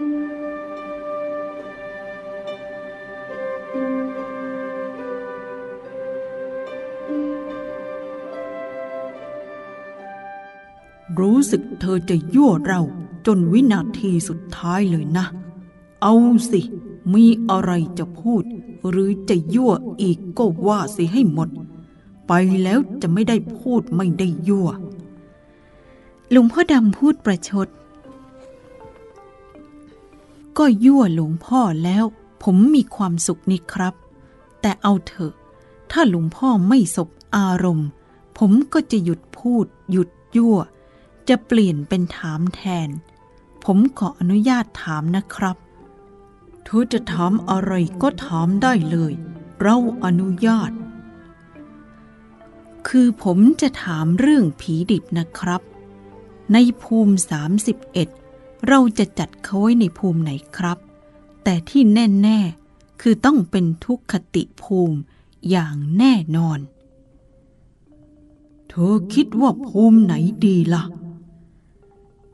รู้สึกเธอจะยั่วเราจนวินาทีสุดท้ายเลยนะ เอาสิ มีอะไรจะพูด หรือจะยั่วอีกก็ว่าสิให้หมด ไปแล้วจะไม่ได้พูดไม่ได้ยั่ว หลวงพ่อดำพูดประชด ก็ยั่วหลวงพ่อแล้ว ผมมีความสุขนี่ครับ แต่เอาเถอะ ถ้าหลวงพ่อไม่สบอารมณ์ ผมก็จะหยุดพูด หยุดยั่ว จะเปลี่ยนเป็นถามแทน ผมขออนุญาตถามนะครับเธอจะถามอะไรก็ถามได้เลย เราอนุญาต คือผมจะถามเรื่องผีดิบนะครับ ในภูมิ 31 เราจะจัดเขาไว้ในภูมิไหนครับ แต่ที่แน่ๆ คือต้องเป็นทุกขติภูมิอย่างแน่นอน เธอคิดว่าภูมิไหนดีล่ะ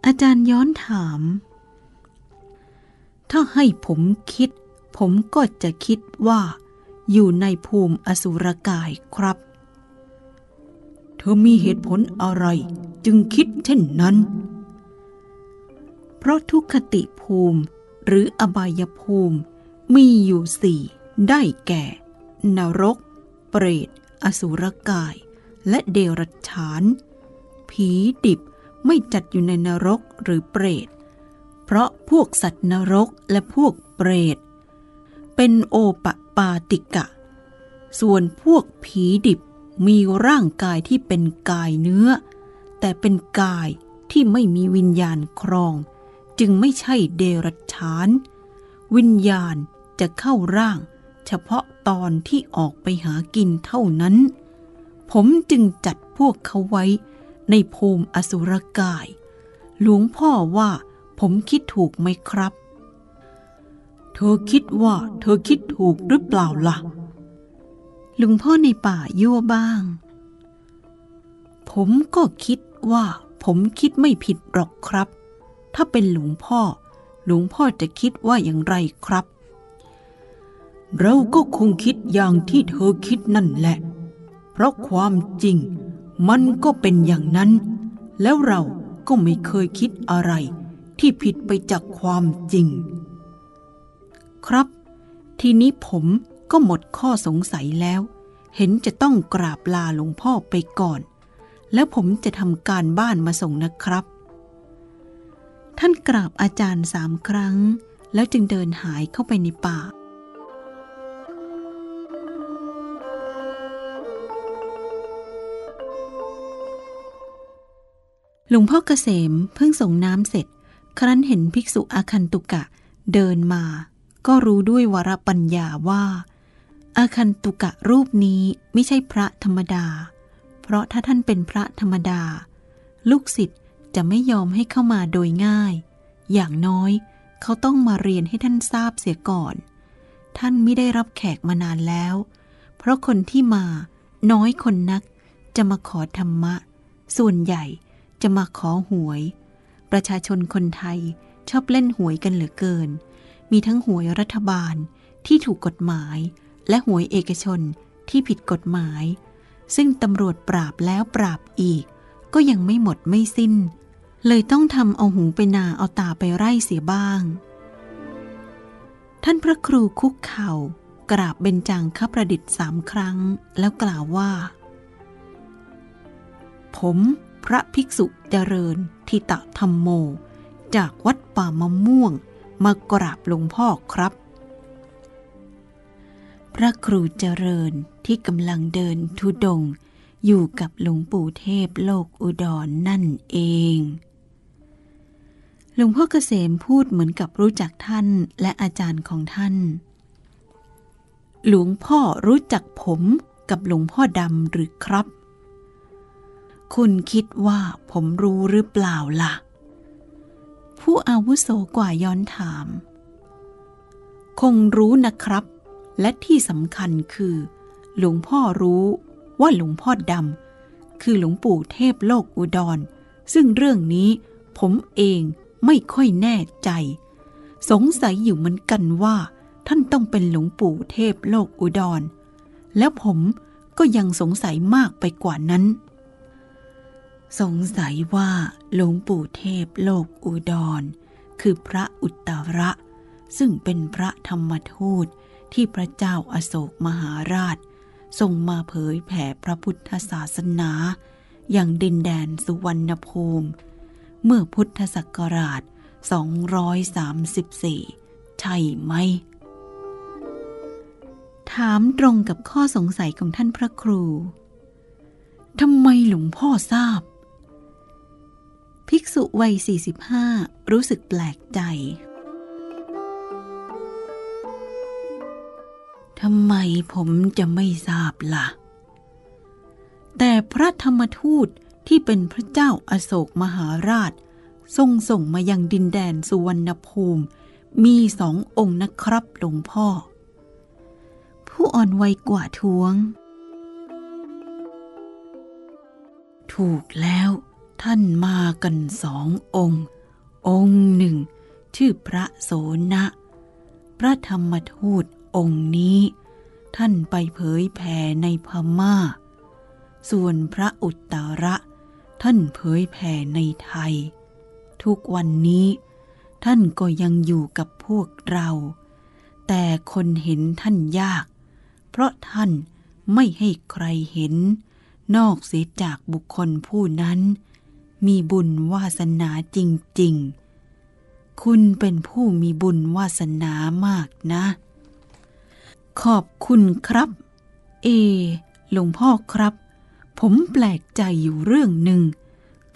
อาจารย์ย้อนถาม ถ้าให้ผมคิด ผมก็จะคิดว่า อยู่ในภูมิอสุรกายครับ เธอมีเหตุผลอะไรจึงคิดเช่นนั้น ราะทุกขติภูมิ หรืออบายภูมิ มีอยู่สี่ได้แก่ นรก เปรต อสุรกาย และเดรัจฉาน ผีดิบไม่จัดอยู่ในนรกหรือเปรต เพราะพวกสัตว์นรกและพวกเปรต เป็นโอปปาติกะ ส่วนพวกผีดิบมีร่างกายที่เป็นกายเนื้อ แต่เป็นกายที่ไม่มีวิญญาณครอง จึงไม่ใช่เดรัจฉาน วิญญาณจะเข้าร่าง เฉพาะตอนที่ออกไปหากินเท่านั้น ผมจึงจัดพวกเขาไว้ในภูมิอสุรกาย หลวงพ่อว่าผมคิดถูกไหมครับ เธอคิดว่าเธอคิดถูกหรือเปล่าล่ะหลวงพ่อในป่ายั่วบ้าง ผมก็คิดว่าผมคิดไม่ผิดหรอกครับ ถ้าเป็นหลวงพ่อ หลวงพ่อจะคิดว่าอย่างไรครับ เราก็คงคิดอย่างที่เธอคิดนั่นแหละ เพราะความจริง มันก็เป็นอย่างนั้น แล้วเราก็ไม่เคยคิดอะไร ที่ผิดไปจากความจริง ครับ ทีนี้ผมก็หมดข้อสงสัยแล้ว เห็นจะต้องกราบลาหลวงพ่อไปก่อน แล้วผมจะทำการบ้านมาส่งนะครับ ท่านกราบอาจารย์สามครั้ง แล้วจึงเดินหายเข้าไปในป่า หลวงพ่อเกษมเพิ่งส่งน้ำเสร็จ ครั้นเห็นภิกษุอาคันตุกะเดินมา ก็รู้ด้วยวรปัญญาว่า อาคันตุกะรูปนี้ไม่ใช่พระธรรมดา เพราะถ้าท่านเป็นพระธรรมดา ลูกศิษย์ จะไม่ยอมให้เข้ามาโดยง่าย อย่างน้อยเขาต้องมาเรียนให้ท่านทราบเสียก่อน ท่านไม่ได้รับแขกมานานแล้ว เพราะคนที่มาน้อยคนนักจะมาขอธรรมะ ส่วนใหญ่จะมาขอหวย ประชาชนคนไทยชอบเล่นหวยกันเหลือเกิน มีทั้งหวยรัฐบาลที่ถูกกฎหมาย และหวยเอกชนที่ผิดกฎหมาย ซึ่งตำรวจปราบแล้วปราบอีก ก็ยังไม่หมดไม่สิ้น เลยต้องทำเอาหูไปนาเอาตาไปไร่เสียบ้าง ท่านพระครูคุกเข่ากราบเบญจังคประดิษฐ์สามครั้ง แล้วกล่าวว่า ผมพระภิกษุเจริญทิตะธรรมโม จากวัดป่ามะม่วงมากราบหลวงพ่อครับ พระครูเจริญที่กำลังเดินทุดง อยู่กับหลวงปู่เทพโลกอุดรนนั่นเอง หลวงพ่อเกษมพูดเหมือนกับรู้จักท่านและอาจารย์ของท่าน หลวงพ่อรู้จักผมกับหลวงพ่อดำหรือครับ คุณคิดว่าผมรู้หรือเปล่าล่ะ ผู้อาวุโสกว่าย้อนถาม คงรู้นะครับ และที่สำคัญคือ หลวงพ่อรู้ว่าหลวงพ่อดำคือหลวงปู่เทพโลกอุดร ซึ่งเรื่องนี้ผมเอง ไม่ค่อยแน่ใจ สงสัยอยู่เหมือนกันว่า ท่านต้องเป็นหลวงปู่เทพโลกอุดร แล้วผมก็ยังสงสัยมากไปกว่านั้น สงสัยว่าหลวงปู่เทพโลกอุดร คือพระอุตระ ซึ่งเป็นพระธรรมทูตที่พระเจ้าอาโศกมหาราช ทรงมาเผยแผ่พระพุทธศาสนา อย่างดินแดนสุวรรณภูมิ เมื่อพุทธศักราช 234 ใช่ไหม ถามตรงกับข้อสงสัยของท่านพระครู ทำไมหลวงพ่อทราบ ภิกษุวัย 45 รู้สึกแปลกใจ ทำไมผมจะไม่ทราบละ่ะ แต่พระธรรมทูต ที่เป็นพระเจ้าอาโศกมหาราช ทรงส่งมายังดินแดนสุวรรณภูมิ มีสององค์นะครับหลวงพ่อ ผู้อ่อนวัยกว่าทวง ถูกแล้วท่านมากันสององค์ องค์หนึ่ง ชื่อพระโสนะ พระธรรมทูตองค์นี้ ท่านไปเผยแผ่ในพม่า ส่วนพระอุตตระ ท่านเผยแผ่ในไทย ทุกวันนี้ท่านก็ยังอยู่กับพวกเรา แต่คนเห็นท่านยาก เพราะท่านไม่ให้ใครเห็น นอกเสียจากบุคคลผู้นั้น มีบุญวาสนาจริง ๆ คุณเป็นผู้มีบุญวาสนามากนะ ขอบคุณครับ เอ หลวงพ่อครับ ผมแปลกใจอยู่เรื่องหนึ่ง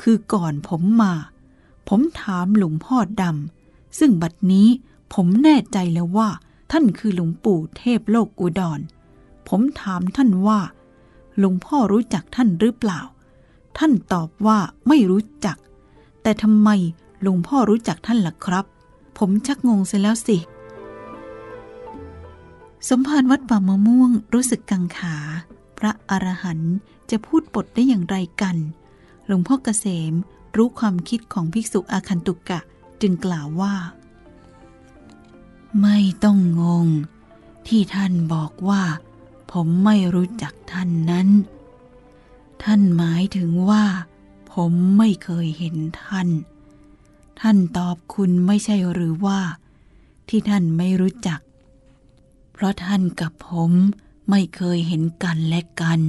คือก่อนผมมา ผมถามหลวงพ่อดำ ซึ่งบัดนี้ผมแน่ใจแล้วว่า ท่านคือหลวงปู่เทพโลกอุดร ผมถามท่านว่า หลวงพ่อรู้จักท่านหรือเปล่า ท่านตอบว่าไม่รู้จัก แต่ทำไมหลวงพ่อรู้จักท่านล่ะครับ ผมชักงงเสียแล้วสิ สมภารวัดป่ามะม่วงรู้สึกกังขา พระอรหันต์ จะพูดปดได้อย่างไรกัน หลวงพ่อเกษมรู้ความคิดของภิกษุอาคันตุกะจึงกล่าวว่า ไม่ต้องงง ที่ท่านบอกว่า ผมไม่รู้จักท่านนั้น ท่านหมายถึงว่า ผมไม่เคยเห็นท่าน ท่านตอบคุณไม่ใช่หรือว่า ที่ท่านไม่รู้จัก เพราะท่านกับผมไม่เคยเห็นกันและกัน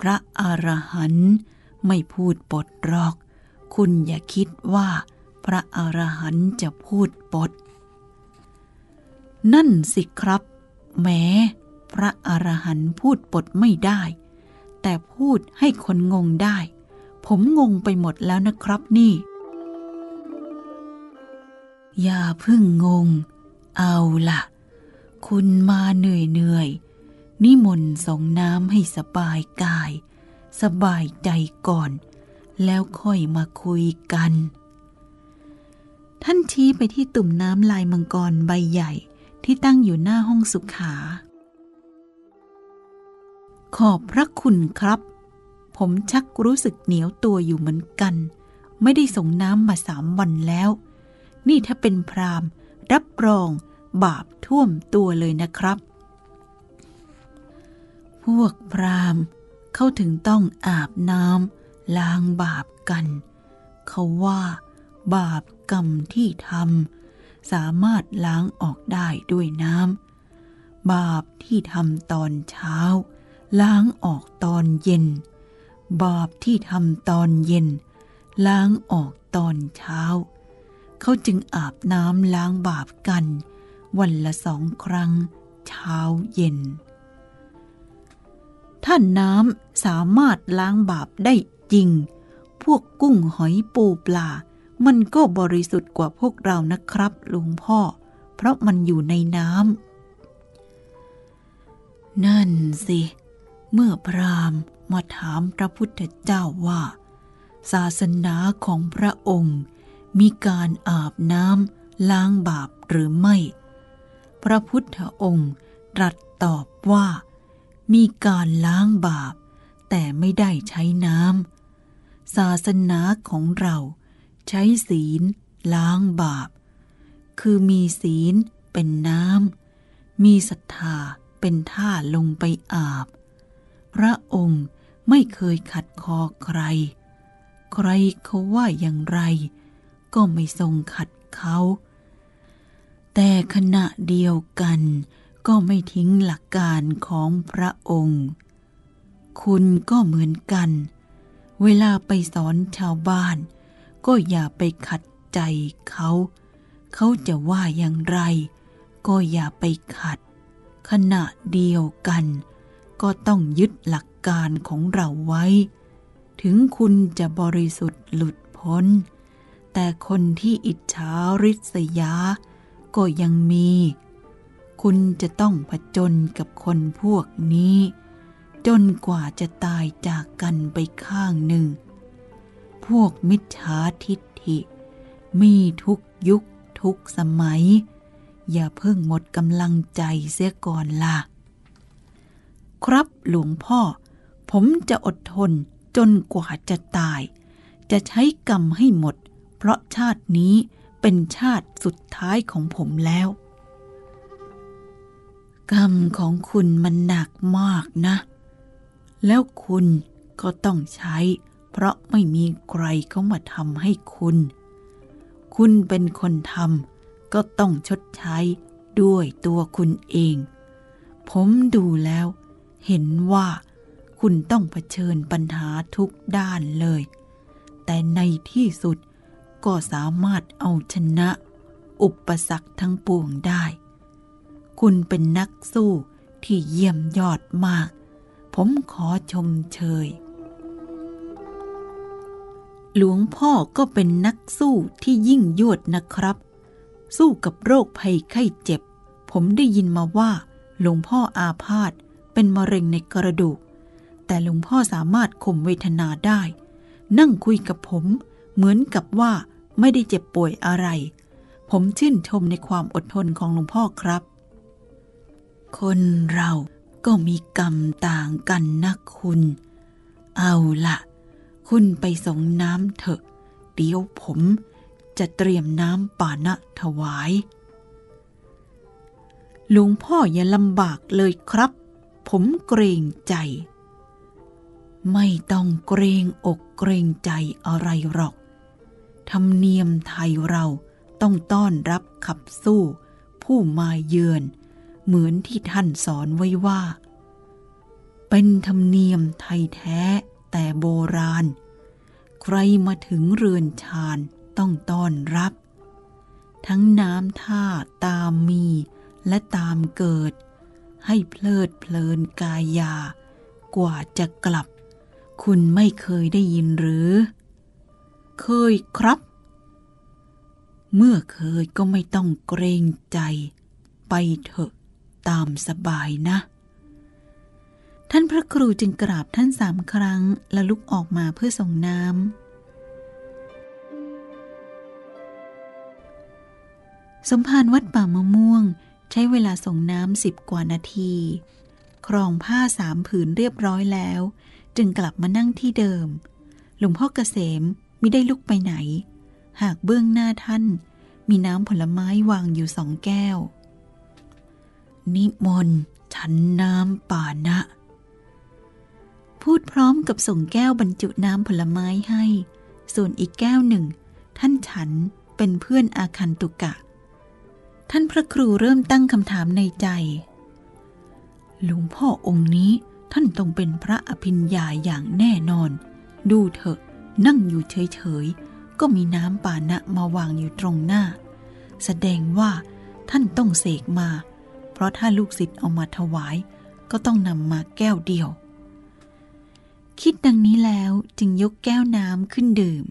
พระอรหันต์ไม่พูดปดรอก คุณอย่าคิดว่าพระอรหันต์จะพูดปด นั่นสิครับ แม้พระอรหันต์พูดปดไม่ได้ แต่พูดให้คนงงได้ ผมงงไปหมดแล้วนะครับนี่ อย่าพึ่งงง เอาละ่ะ คุณมาเหนื่อยเหนื่อย นิมนต์ส่งน้ำให้สบายกาย สบายใจก่อน แล้วค่อยมาคุยกัน ท่านชี้ไปที่ตุ่มน้ำลายมังกรใบใหญ่ที่ตั้งอยู่หน้าห้องสุขา ขอบพระคุณครับ ผมชักรู้สึกเหนียวตัวอยู่เหมือนกัน ไม่ได้ส่งน้ำมาสามวันแล้ว นี่ถ้าเป็นพรามรับรองบาปท่วมตัวเลยนะครับ พวกพรามเขาถึงต้องอาบน้ำล้างบาปกัน เขาว่า บาปกรรมที่ทำสามารถล้างออกได้ด้วยน้ำบาปที่ทำตอนเช้า ล้างออกตอนเย็น บาปที่ทำตอนเย็น ล้างออกตอนเช้า เขาจึงอาบน้ำล้างบาปกัน วันละสองครั้ง เช้าเย็น ถ้าน้ำสามารถล้างบาปได้จริง พวกกุ้งหอยปูปลา มันก็บริสุทธิ์กว่าพวกเรานะครับลวงพ่อ เพราะมันอยู่ในน้ำนั่นสิ เมื่อพราหมณ์มาถามพระพุทธเจ้าว่า ศาสนาของพระองค์ มีการอาบน้ำล้างบาปหรือไม่ พระพุทธองค์ตรัสตอบว่า มีการล้างบาป แต่ไม่ได้ใช้น้ำศาสนาของเราใช้ศีลล้างบาป คือมีศีลเป็นน้ำ มีศรัทธาเป็นท่าลงไปอาบ พระองค์ไม่เคยขัดคอใคร ใครเขาว่าอย่างไร ก็ไม่ทรงขัดเขา แต่ขณะเดียวกัน ก็ไม่ทิ้งหลักการของพระองค์ คุณก็เหมือนกัน เวลาไปสอนชาวบ้าน ก็อย่าไปขัดใจเขา เขาจะว่าอย่างไร ก็อย่าไปขัด ขณะเดียวกัน ก็ต้องยึดหลักการของเราไว้ ถึงคุณจะบริสุทธิ์หลุดพ้น แต่คนที่อิจฉาริษยา ก็ยังมี คุณจะต้องผจญกับคนพวกนี้ จนกว่าจะตายจากกันไปข้างหนึ่ง พวกมิจฉาทิฏฐิ มีทุกยุคทุกสมัย อย่าเพิ่งหมดกำลังใจเสียก่อนละ่ะ ครับหลวงพ่อ ผมจะอดทนจนกว่าจะตาย จะใช้กรรมให้หมด เพราะชาตินี้เป็นชาติสุดท้ายของผมแล้ว กรรมของคุณมันหนักมากนะ แล้วคุณก็ต้องใช้ เพราะไม่มีใครเขามาทำให้คุณ คุณเป็นคนทำก็ต้องชดใช้ด้วยตัวคุณเอง ผมดูแล้ว เห็นว่าคุณต้องเผชิญปัญหาทุกด้านเลย แต่ในที่สุดก็สามารถเอาชนะ อุปสรรคทั้งปวงได้ คุณเป็นนักสู้ที่เยี่ยมยอดมาก ผมขอชมเชย หลวงพ่อก็เป็นนักสู้ที่ยิ่งยวดนะครับ สู้กับโรคภัยไข้เจ็บ ผมได้ยินมาว่า หลวงพ่ออาพาธเป็นมะเร็งในกระดูก แต่หลวงพ่อสามารถข่มเวทนาได้ นั่งคุยกับผม เหมือนกับว่าไม่ได้เจ็บป่วยอะไร ผมชื่นชมในความอดทนของหลวงพ่อครับ คนเราก็มีกรรมต่างกันนะคุณ เอาละคุณไปส่งน้ำเถอะ เดี๋ยวผมจะเตรียมน้ำป่านะถวาย หลวงพ่ออย่าลำบากเลยครับ ผมเกรงใจ ไม่ต้องเกรงอกเกรงใจอะไรหรอก ธรรมเนียมไทยเราต้องต้อนรับขับสู้ ผู้มาเยือน เหมือนที่ท่านสอนไว้ว่า เป็นธรรมเนียมไทยแท้แต่โบราณ ใครมาถึงเรือนชานต้องต้อนรับ ทั้งน้ำท่าตามมีและตามเกิด ให้เพลิดเพลินกายา กว่าจะกลับ คุณไม่เคยได้ยินหรือ เคยครับ เมื่อเคยก็ไม่ต้องเกรงใจ ไปเถอะ ตามสบายนะ ท่านพระครูจึงกราบท่านสามครั้ง และลุกออกมาเพื่อส่งน้ำ สมภารวัดป่ามะม่วงใช้เวลาส่งน้ำสิบกว่านาที ครองผ้าสามผืนเรียบร้อยแล้ว จึงกลับมานั่งที่เดิม หลวงพ่อเกษมไม่ได้ลุกไปไหน หากเบื้องหน้าท่านมีน้ำผลไม้วางอยู่สองแก้ว นิมนต์ฉันน้ำป่านะ พูดพร้อมกับส่งแก้วบรรจุน้ำผลไม้ให้ ส่วนอีกแก้วหนึ่ง ท่านฉันเป็นเพื่อนอาคันตุกะ ท่านพระครูเริ่มตั้งคำถามในใจ หลวงพ่อองค์นี้ท่านต้องเป็นพระอภิญญาอย่างแน่นอน ดูเถอะ นั่งอยู่เฉยๆ ก็มีน้ำป่านะมาวางอยู่ตรงหน้า แสดงว่าท่านต้องเสกมา เพราะถ้าลูกศิษย์เอามาถวาย ก็ต้องนำมาแก้วเดียว คิดดังนี้แล้วจึงยกแก้วน้ำขึ้นดื่ม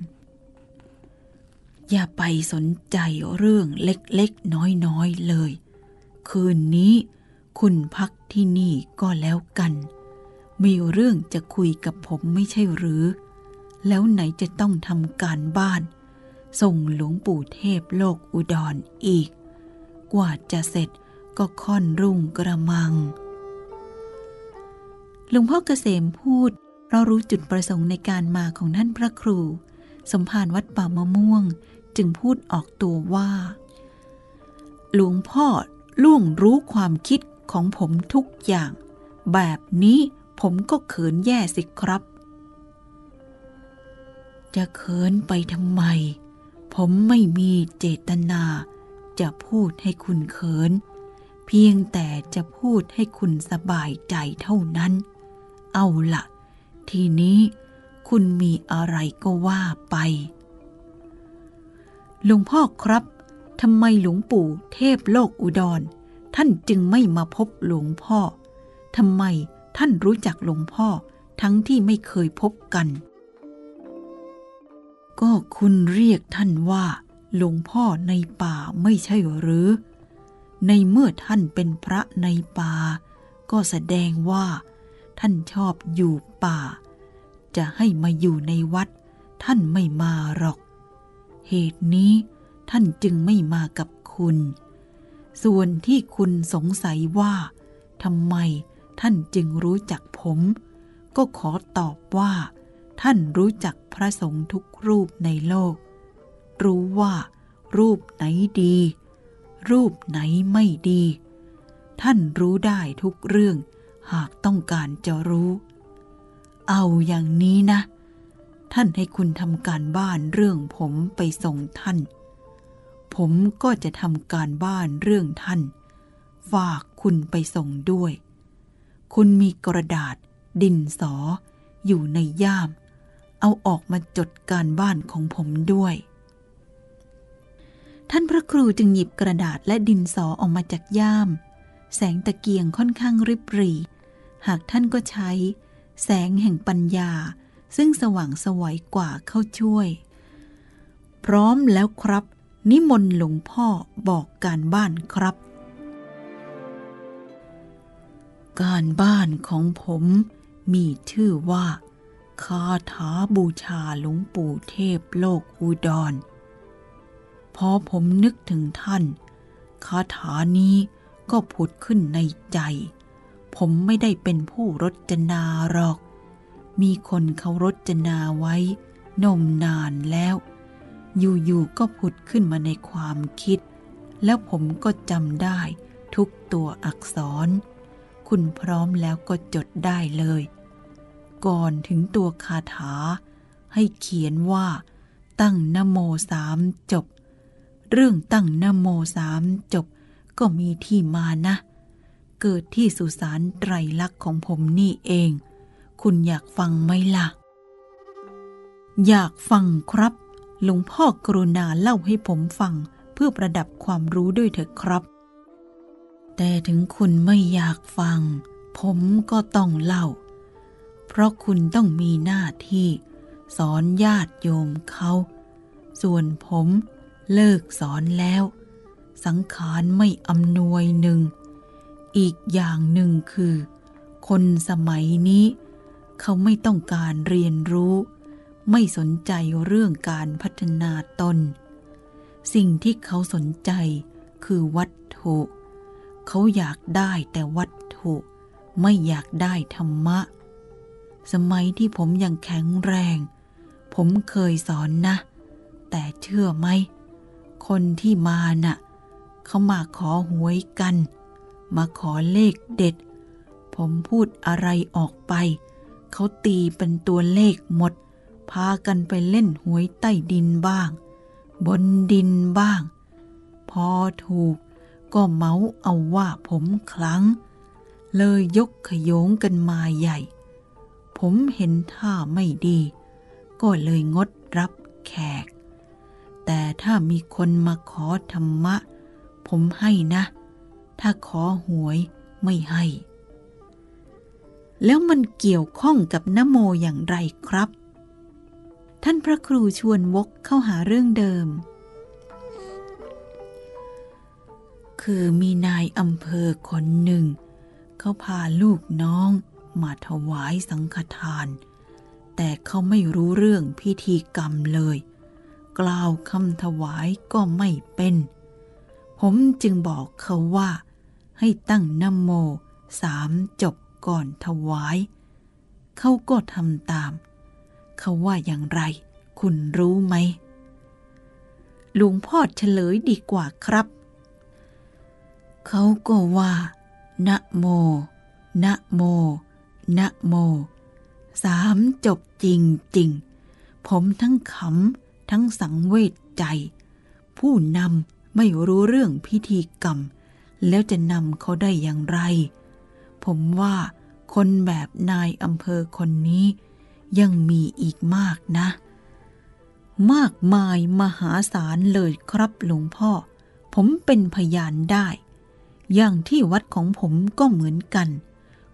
อย่าไปสนใจเรื่องเล็กๆ น้อยๆ เลย คืนนี้คุณพักที่นี่ก็แล้วกัน มีเรื่องจะคุยกับผมไม่ใช่หรือ แล้วไหนจะต้องทำการบ้าน ส่งหลวงปู่เทพโลกอุดรออีก กว่าจะเสร็จ ก็ค่อนรุ่งกระมัง หลวงพ่อเกษมพูดเรารู้จุดประสงค์ในการมาของท่านพระครู สมภารวัดป่ามะม่วงจึงพูดออกตัวว่า หลวงพ่อล่วงรู้ความคิดของผมทุกอย่าง แบบนี้ผมก็เขินแย่สิครับ จะเขินไปทำไม ผมไม่มีเจตนา จะพูดให้คุณเขิน เพียงแต่จะพูดให้คุณสบายใจเท่านั้น เอาละ ทีนี้คุณมีอะไรก็ว่าไป หลวงพ่อครับทำไมหลวงปู่เทพโลกอุดร ท่านจึงไม่มาพบหลวงพ่อทำไมท่านรู้จักหลวงพ่อทั้งที่ไม่เคยพบกัน ก็คุณเรียกท่านว่า หลวงพ่อในป่าไม่ใช่หรือ ในเมื่อท่านเป็นพระในป่า ก็แสดงว่า ท่านชอบอยู่ป่า จะให้มาอยู่ในวัด ท่านไม่มาหรอก เหตุนี้ท่านจึงไม่มากับคุณ ส่วนที่คุณสงสัยว่าทำไมท่านจึงรู้จักผม ก็ขอตอบว่า ท่านรู้จักพระสงฆ์ทุกรูปในโลก รู้ว่ารูปไหนดี รูปไหนไม่ดี ท่านรู้ได้ทุกเรื่อง หากต้องการจะรู้ เอาอย่างนี้นะ ท่านให้คุณทำการบ้านเรื่องผมไปส่งท่าน ผมก็จะทำการบ้านเรื่องท่าน ฝากคุณไปส่งด้วย คุณมีกระดาษ ดินสอ อยู่ในย่าม เอาออกมาจดการบ้านของผมด้วย ท่านพระครูจึงหยิบกระดาษและดินสอออกมาจากย่าม แสงตะเกียงค่อนข้างริบหรี่ หากท่านก็ใช้ แสงแห่งปัญญา ซึ่งสว่างสวัยกว่าเข้าช่วย พร้อมแล้วครับ นิมนต์หลวงพ่อบอกการบ้านครับ การบ้านของผมมีชื่อว่า คาถาบูชาหลวงปู่เทพโลกอุดร พอผมนึกถึงท่าน คาถานี้ก็ผุดขึ้นในใจ ผมไม่ได้เป็นผู้รจนาหรอก มีคนเขารจนาไว้ นมนานแล้ว อยู่ๆก็ผุดขึ้นมาในความคิด แล้วผมก็จำได้ทุกตัวอักษร คุณพร้อมแล้วก็จดได้เลย ก่อนถึงตัวคาถาให้เขียนว่าตั้งนโมสามจบ เรื่องตั้งนโมสามจบก็มีที่มานะ เกิดที่สุสานไตรลักษณ์ของผมนี่เอง คุณอยากฟังไหมล่ะ อยากฟังครับ หลวงพ่อกรุณาเล่าให้ผมฟังเพื่อประดับความรู้ด้วยเถอะครับ แต่ถึงคุณไม่อยากฟัง ผมก็ต้องเล่า เพราะคุณต้องมีหน้าที่ สอนญาติโยมเขา ส่วนผม เลิกสอนแล้ว สังขารไม่อำนวยหนึ่ง อีกอย่างหนึ่งคือ คนสมัยนี้ เขาไม่ต้องการเรียนรู้ ไม่สนใจเรื่องการพัฒนาตน สิ่งที่เขาสนใจคือวัตถุ เขาอยากได้แต่วัตถุ ไม่อยากได้ธรรมะ สมัยที่ผมยังแข็งแรง ผมเคยสอนนะ แต่เชื่อไหม คนที่มาน่ะเขามาขอหวยกัน มาขอเลขเด็ด ผมพูดอะไรออกไป เขาตีเป็นตัวเลขหมด พากันไปเล่นหวยใต้ดินบ้าง บนดินบ้าง พอถูกก็เมาเอาว่าผมคลัง เลยยกขยงกันมาใหญ่ ผมเห็นท่าไม่ดี ก็เลยงดรับแขก แต่ถ้ามีคนมาขอธรรมะ ผมให้นะ ถ้าขอหวยไม่ให้ แล้วมันเกี่ยวข้องกับนโมอย่างไรครับ ท่านพระครูชวนวกเข้าหาเรื่องเดิม คือมีนายอำเภอคนหนึ่ง เขาพาลูกน้องมาถวายสังฆทาน แต่เขาไม่รู้เรื่องพิธีกรรมเลย กล่าวคำถวายก็ไม่เป็น ผมจึงบอกเขาว่า ให้ตั้งนโมสามจบก่อนถวาย เขาก็ทำตาม เขาว่าอย่างไร คุณรู้ไหมหลวงพ่อเฉลยดีกว่าครับ เขาก็ว่า นะโม นะโม นะโม สามจบจริงจริง ผมทั้งขำ ทั้งสังเวชใจ ผู้นำไม่รู้เรื่องพิธีกรรม แล้วจะนำเขาได้อย่างไร ผมว่าคนแบบนายอำเภอคนนี้ยังมีอีกมากนะ มากมายมหาศาลเลยครับหลวงพ่อ ผมเป็นพยานได้ อย่างที่วัดของผมก็เหมือนกัน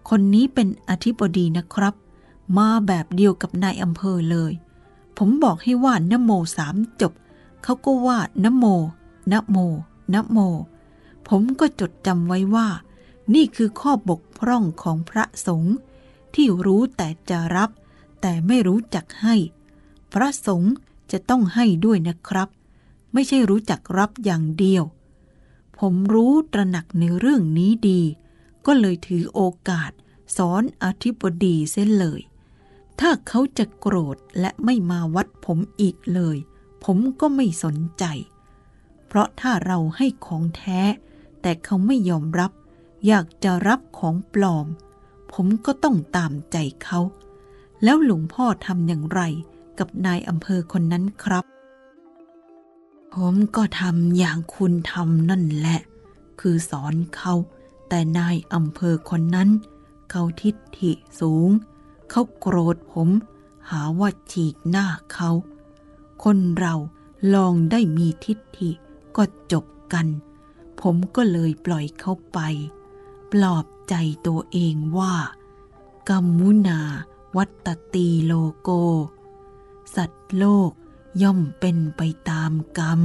คนนี้เป็นอธิบดีนะครับ มาแบบเดียวกับนายอำเภอเลย ผมบอกให้ว่านโมสามจบ เขาก็ว่านโมนโมนโม ผมก็จดจำไว้ว่า นี่คือข้อบกพร่องของพระสงฆ์ที่รู้แต่จะรับ แต่ไม่รู้จักให้ พระสงฆ์จะต้องให้ด้วยนะครับ ไม่ใช่รู้จักรับอย่างเดียว ผมรู้ตระหนักในเรื่องนี้ดี ก็เลยถือโอกาสสอนอธิบดีเส้นเลย ถ้าเขาจะโกรธและไม่มาวัดผมอีกเลย ผมก็ไม่สนใจ เพราะถ้าเราให้ของแท้ แต่เขาไม่ยอมรับ อยากจะรับของปลอม ผมก็ต้องตามใจเขา แล้วหลวงพ่อทำอย่างไรกับนายอำเภอคนนั้นครับ ผมก็ทำอย่างคุณทำนั่นแหละ คือสอนเขา แต่นายอำเภอคนนั้น เขาทิฏฐิสูง เขาโกรธผม หาว่าฉีกหน้าเขา คนเราลองได้มีทิฏฐิก็จบกัน ผมก็เลยปล่อยเขาไป ปลอบใจตัวเองว่ากัมมุนาวัตตีโลโก สัตว์โลกย่อมเป็นไปตามกรรม